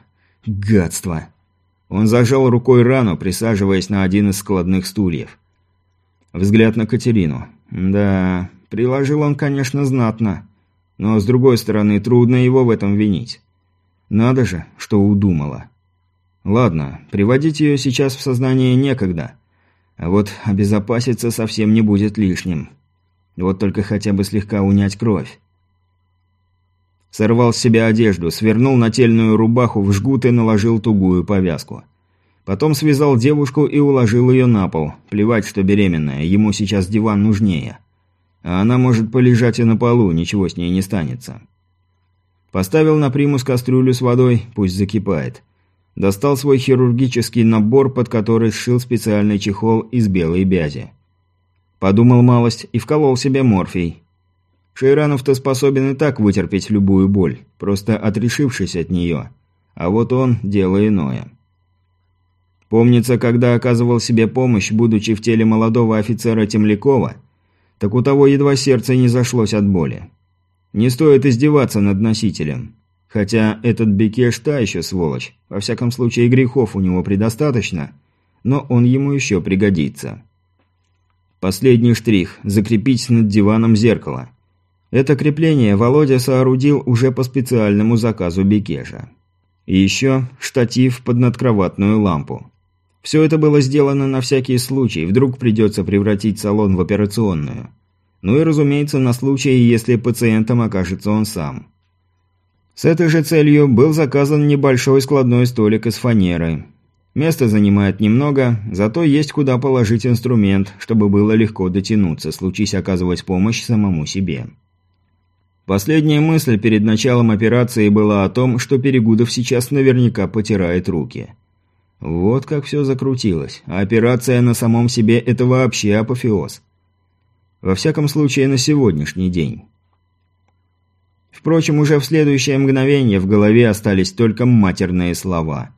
A: Гадство!» Он зажал рукой рану, присаживаясь на один из складных стульев. Взгляд на Катерину. Да, приложил он, конечно, знатно. Но, с другой стороны, трудно его в этом винить. Надо же, что удумала. Ладно, приводить ее сейчас в сознание некогда. А вот обезопаситься совсем не будет лишним. Вот только хотя бы слегка унять кровь. Сорвал с себя одежду, свернул нательную рубаху в жгут и наложил тугую повязку. Потом связал девушку и уложил ее на пол. Плевать, что беременная, ему сейчас диван нужнее. А она может полежать и на полу, ничего с ней не станется. Поставил на примус кастрюлю с водой, пусть закипает. Достал свой хирургический набор, под который сшил специальный чехол из белой бязи. Подумал малость и вколол себе морфий. Шейранов-то способен и так вытерпеть любую боль, просто отрешившись от нее. А вот он – дело иное. Помнится, когда оказывал себе помощь, будучи в теле молодого офицера Темлякова, так у того едва сердце не зашлось от боли. Не стоит издеваться над носителем. Хотя этот Бекеш та еще сволочь. Во всяком случае, грехов у него предостаточно, но он ему еще пригодится. Последний штрих – закрепить над диваном зеркало. Это крепление Володя соорудил уже по специальному заказу Бекеша. И еще штатив под надкроватную лампу. Все это было сделано на всякий случай, вдруг придется превратить салон в операционную. Ну и, разумеется, на случай, если пациентом окажется он сам. С этой же целью был заказан небольшой складной столик из фанеры. Места занимает немного, зато есть куда положить инструмент, чтобы было легко дотянуться, случись оказывать помощь самому себе. Последняя мысль перед началом операции была о том, что Перегудов сейчас наверняка потирает руки. Вот как все закрутилось. А операция на самом себе – это вообще апофеоз. Во всяком случае, на сегодняшний день. Впрочем, уже в следующее мгновение в голове остались только матерные слова.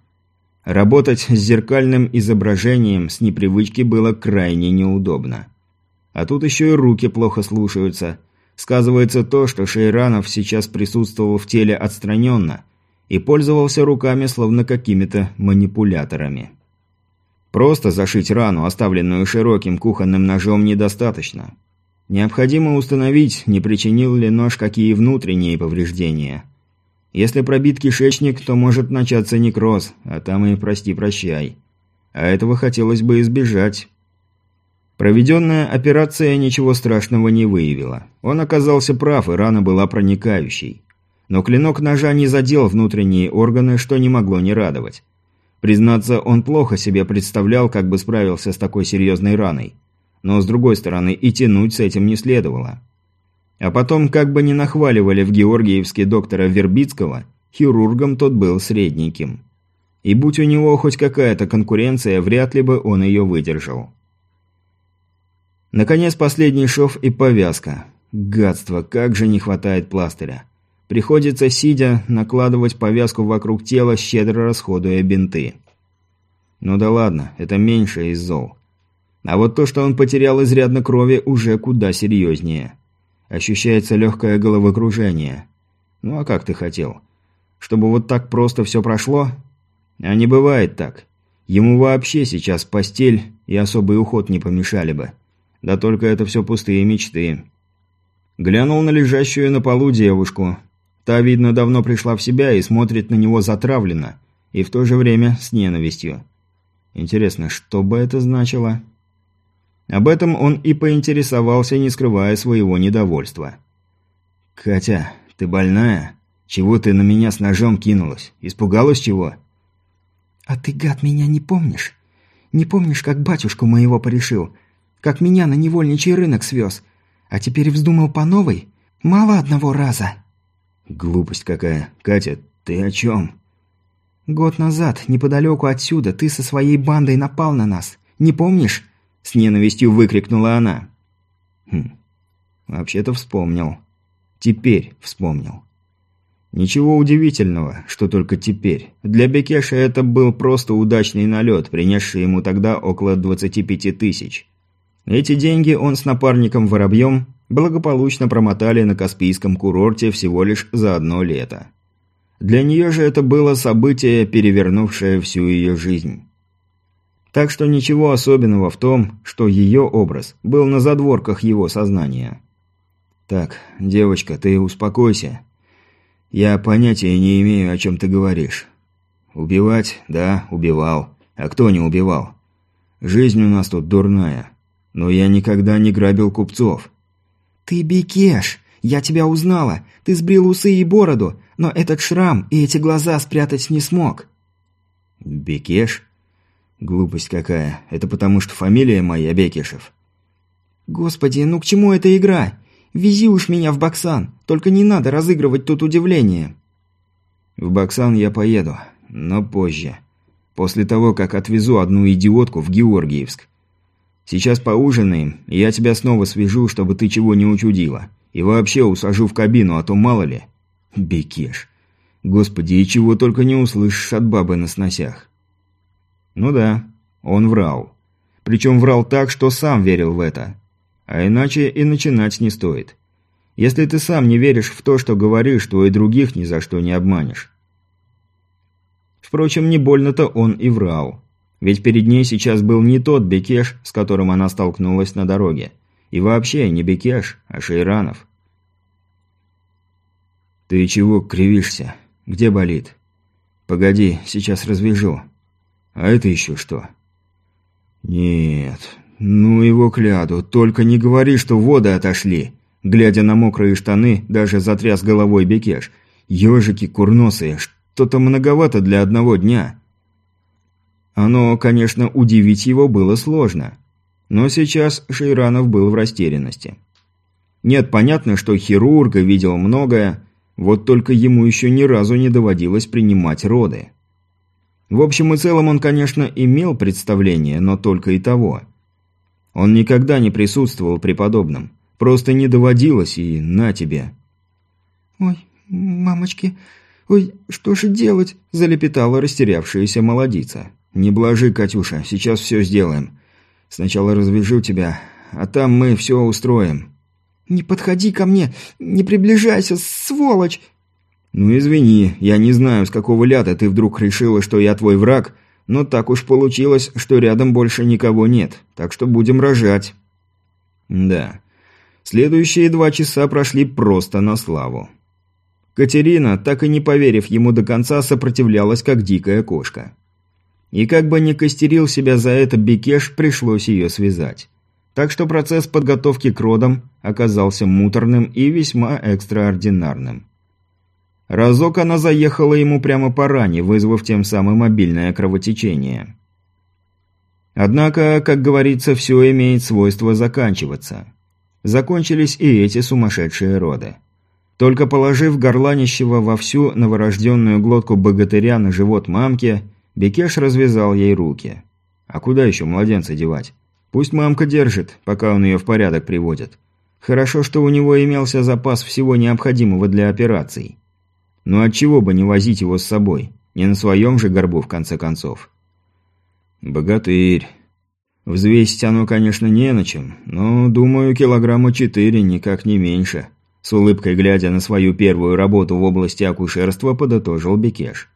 A: Работать с зеркальным изображением с непривычки было крайне неудобно. А тут еще и руки плохо слушаются – Сказывается то, что Шейранов сейчас присутствовал в теле отстраненно и пользовался руками словно какими-то манипуляторами. Просто зашить рану, оставленную широким кухонным ножом, недостаточно. Необходимо установить, не причинил ли нож какие внутренние повреждения. Если пробит кишечник, то может начаться некроз, а там и прости-прощай. А этого хотелось бы избежать. Проведенная операция ничего страшного не выявила. Он оказался прав, и рана была проникающей. Но клинок ножа не задел внутренние органы, что не могло не радовать. Признаться, он плохо себе представлял, как бы справился с такой серьезной раной. Но, с другой стороны, и тянуть с этим не следовало. А потом, как бы ни нахваливали в Георгиевске доктора Вербицкого, хирургом тот был средненьким. И будь у него хоть какая-то конкуренция, вряд ли бы он ее выдержал. Наконец, последний шов и повязка. Гадство, как же не хватает пластыря. Приходится, сидя, накладывать повязку вокруг тела, щедро расходуя бинты. Ну да ладно, это меньше из зол. А вот то, что он потерял изрядно крови, уже куда серьезнее. Ощущается легкое головокружение. Ну а как ты хотел? Чтобы вот так просто все прошло? А не бывает так. Ему вообще сейчас постель и особый уход не помешали бы. Да только это все пустые мечты. Глянул на лежащую на полу девушку. Та, видно, давно пришла в себя и смотрит на него затравленно, и в то же время с ненавистью. Интересно, что бы это значило? Об этом он и поинтересовался, не скрывая своего недовольства. «Катя, ты больная? Чего ты на меня с ножом кинулась? Испугалась чего?»
B: «А ты, гад, меня не помнишь? Не помнишь, как батюшку моего порешил? Как меня на невольничий рынок свез. А теперь вздумал по новой? Мало одного раза».
A: «Глупость какая. Катя, ты о чем?»
B: «Год назад, неподалеку отсюда, ты со своей бандой напал на нас. Не помнишь?» С ненавистью выкрикнула она.
A: «Хм. Вообще-то вспомнил. Теперь вспомнил. Ничего удивительного, что только теперь. Для Бекеша это был просто удачный налет, принесший ему тогда около 25 тысяч. Эти деньги он с напарником Воробьем благополучно промотали на Каспийском курорте всего лишь за одно лето. Для нее же это было событие, перевернувшее всю ее жизнь. Так что ничего особенного в том, что ее образ был на задворках его сознания. «Так, девочка, ты успокойся. Я понятия не имею, о чем ты говоришь. Убивать? Да, убивал. А кто не убивал? Жизнь у нас тут дурная. Но я никогда не грабил купцов.
B: Ты Бекеш, я тебя узнала. Ты сбрил усы и бороду, но этот шрам и эти глаза спрятать не смог.
A: Бекеш? Глупость какая. Это потому, что фамилия моя Бекешев.
B: Господи, ну к чему эта игра? Вези уж меня в Баксан, только не надо разыгрывать тут удивление.
A: В Баксан я поеду, но позже. После того, как отвезу одну идиотку в Георгиевск. Сейчас поужинаем, и я тебя снова свяжу, чтобы ты чего не учудила. И вообще усажу в кабину, а то мало ли. Бекеш. Господи, и чего только не услышишь от бабы на сносях. Ну да, он врал. Причем врал так, что сам верил в это. А иначе и начинать не стоит. Если ты сам не веришь в то, что говоришь, то и других ни за что не обманешь. Впрочем, не больно-то он и врал. Ведь перед ней сейчас был не тот Бекеш, с которым она столкнулась на дороге. И вообще не Бекеш, а Шейранов. «Ты чего кривишься? Где болит?» «Погоди, сейчас развяжу». «А это еще что?» «Нет, ну его кляду, только не говори, что воды отошли». Глядя на мокрые штаны, даже затряс головой Бекеш. «Ежики курносые, что-то многовато для одного дня». Оно, конечно, удивить его было сложно. Но сейчас Шейранов был в растерянности. Нет, понятно, что хирург видел многое, вот только ему еще ни разу не доводилось принимать роды. В общем и целом он, конечно, имел представление, но только и того. Он никогда не присутствовал при подобном. Просто не доводилось, и на тебе.
B: «Ой, мамочки, ой, что же делать?» – залепетала растерявшаяся молодица.
A: «Не блажи, Катюша, сейчас все сделаем. Сначала развяжу тебя, а там мы все устроим».
B: «Не подходи ко мне, не приближайся, сволочь!»
A: «Ну извини, я не знаю, с какого ляда ты вдруг решила, что я твой враг, но так уж получилось, что рядом больше никого нет, так что будем рожать». Да. Следующие два часа прошли просто на славу. Катерина, так и не поверив ему до конца, сопротивлялась, как дикая кошка. И как бы ни костерил себя за это Бекеш, пришлось ее связать. Так что процесс подготовки к родам оказался муторным и весьма экстраординарным. Разок она заехала ему прямо по ране, вызвав тем самым обильное кровотечение. Однако, как говорится, все имеет свойство заканчиваться. Закончились и эти сумасшедшие роды. Только положив горланищего во всю новорожденную глотку богатыря на живот мамки, Бекеш развязал ей руки. А куда еще младенца девать? Пусть мамка держит, пока он ее в порядок приводит. Хорошо, что у него имелся запас всего необходимого для операций. Но отчего бы не возить его с собой? Не на своем же горбу, в конце концов. Богатырь. Взвесить оно, конечно, не на чем, но, думаю, килограмма четыре, никак не меньше. С улыбкой глядя на свою первую работу в области акушерства, подытожил Бекеш.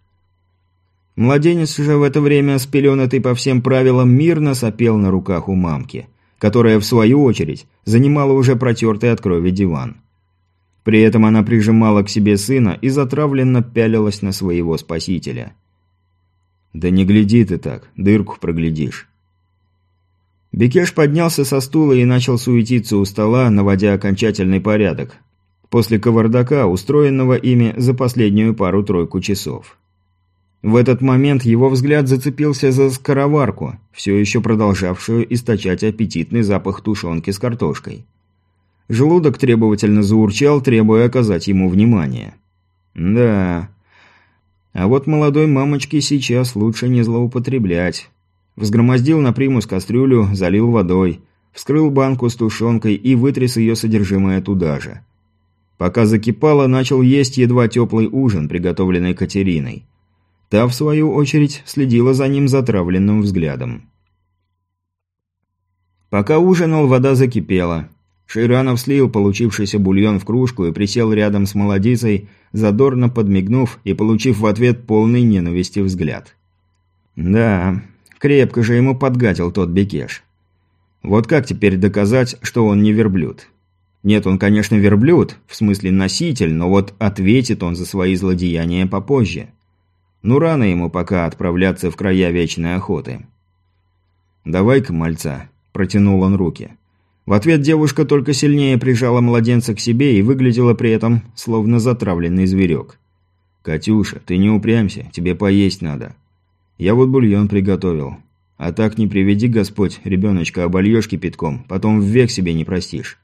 A: Младенец же в это время, спеленатый по всем правилам, мирно сопел на руках у мамки, которая, в свою очередь, занимала уже протертый от крови диван. При этом она прижимала к себе сына и затравленно пялилась на своего спасителя. «Да не гляди ты так, дырку проглядишь». Бекеш поднялся со стула и начал суетиться у стола, наводя окончательный порядок, после кавардака, устроенного ими за последнюю пару-тройку часов. В этот момент его взгляд зацепился за скороварку, все еще продолжавшую источать аппетитный запах тушенки с картошкой. Желудок требовательно заурчал, требуя оказать ему внимание. Да. А вот молодой мамочке сейчас лучше не злоупотреблять. Взгромоздил на примус кастрюлю, залил водой, вскрыл банку с тушенкой и вытряс ее содержимое туда же. Пока закипало, начал есть едва теплый ужин, приготовленный Катериной. Та, в свою очередь, следила за ним затравленным взглядом. Пока ужинал, вода закипела. Ширанов слил получившийся бульон в кружку и присел рядом с молодицей, задорно подмигнув и получив в ответ полный ненависти взгляд. Да, крепко же ему подгадил тот Бекеш. Вот как теперь доказать, что он не верблюд? Нет, он, конечно, верблюд, в смысле носитель, но вот ответит он за свои злодеяния попозже. Ну рано ему пока отправляться в края вечной охоты. «Давай-ка, мальца», – протянул он руки. В ответ девушка только сильнее прижала младенца к себе и выглядела при этом словно затравленный зверек. «Катюша, ты не упрямься, тебе поесть надо. Я вот бульон приготовил. А так не приведи Господь, ребеночка обольешь кипятком, потом век себе не простишь».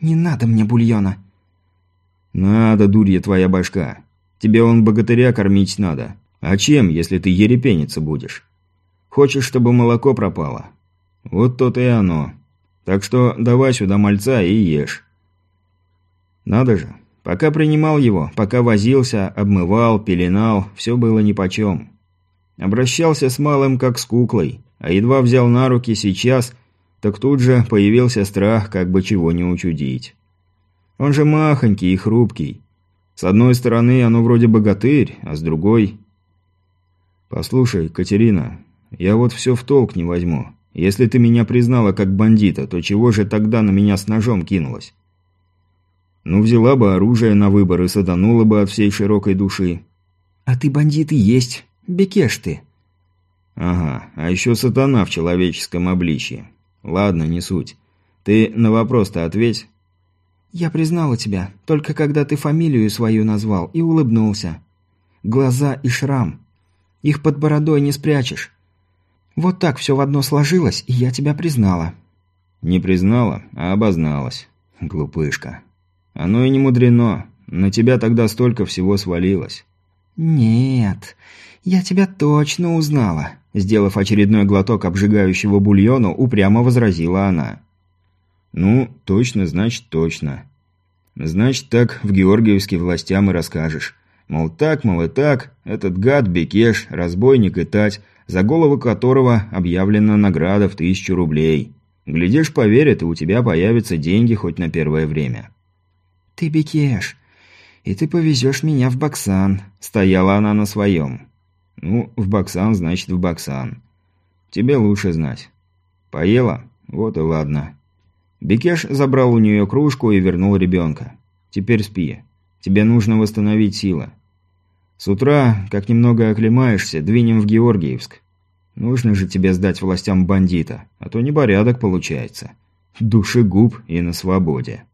B: «Не надо мне бульона».
A: «Надо, дурья твоя башка. Тебе он богатыря кормить надо. А чем, если ты ерепениться будешь? Хочешь, чтобы молоко пропало? Вот то-то и оно. Так что давай сюда мальца и ешь. Надо же. Пока принимал его, пока возился, обмывал, пеленал, все было нипочем. Обращался с малым как с куклой, а едва взял на руки сейчас, так тут же появился страх, как бы чего не учудить. Он же махонький и хрупкий. С одной стороны, оно вроде богатырь, а с другой... «Послушай, Катерина, я вот все в толк не возьму. Если ты меня признала как бандита, то чего же тогда на меня с ножом кинулась?» «Ну, взяла бы оружие на выбор и саданула бы от всей широкой души».
B: «А ты бандит и есть. Бекеш ты».
A: «Ага, а еще сатана в человеческом обличье. Ладно, не суть. Ты на вопрос-то ответь».
B: «Я признала тебя, только когда ты фамилию свою назвал и улыбнулся. Глаза и шрам. Их под бородой не спрячешь. Вот так все в одно сложилось, и я тебя признала».
A: «Не признала, а обозналась. Глупышка. Оно и не мудрено. На тебя тогда столько всего свалилось.
B: «Нет, я тебя точно узнала», – сделав очередной глоток обжигающего бульона, упрямо возразила она.
A: «Ну, точно, значит, точно. Значит, так в Георгиевске властям и расскажешь. Мол, так, мол, и так, этот гад, Бекеш, разбойник и тать, за голову которого объявлена награда в тысячу рублей. Глядишь, поверят, и у тебя появятся деньги хоть на первое время».
B: «Ты Бекеш, и ты повезешь меня в Баксан», – стояла она на своем.
A: «Ну, в Баксан, значит, в Баксан. Тебе лучше знать. Поела? Вот и ладно». Бекеш забрал у нее кружку и вернул ребенка. «Теперь спи. Тебе нужно восстановить силы. С утра, как немного оклемаешься, двинем в Георгиевск. Нужно же тебе сдать властям бандита, а то непорядок получается. Душегуб и на свободе».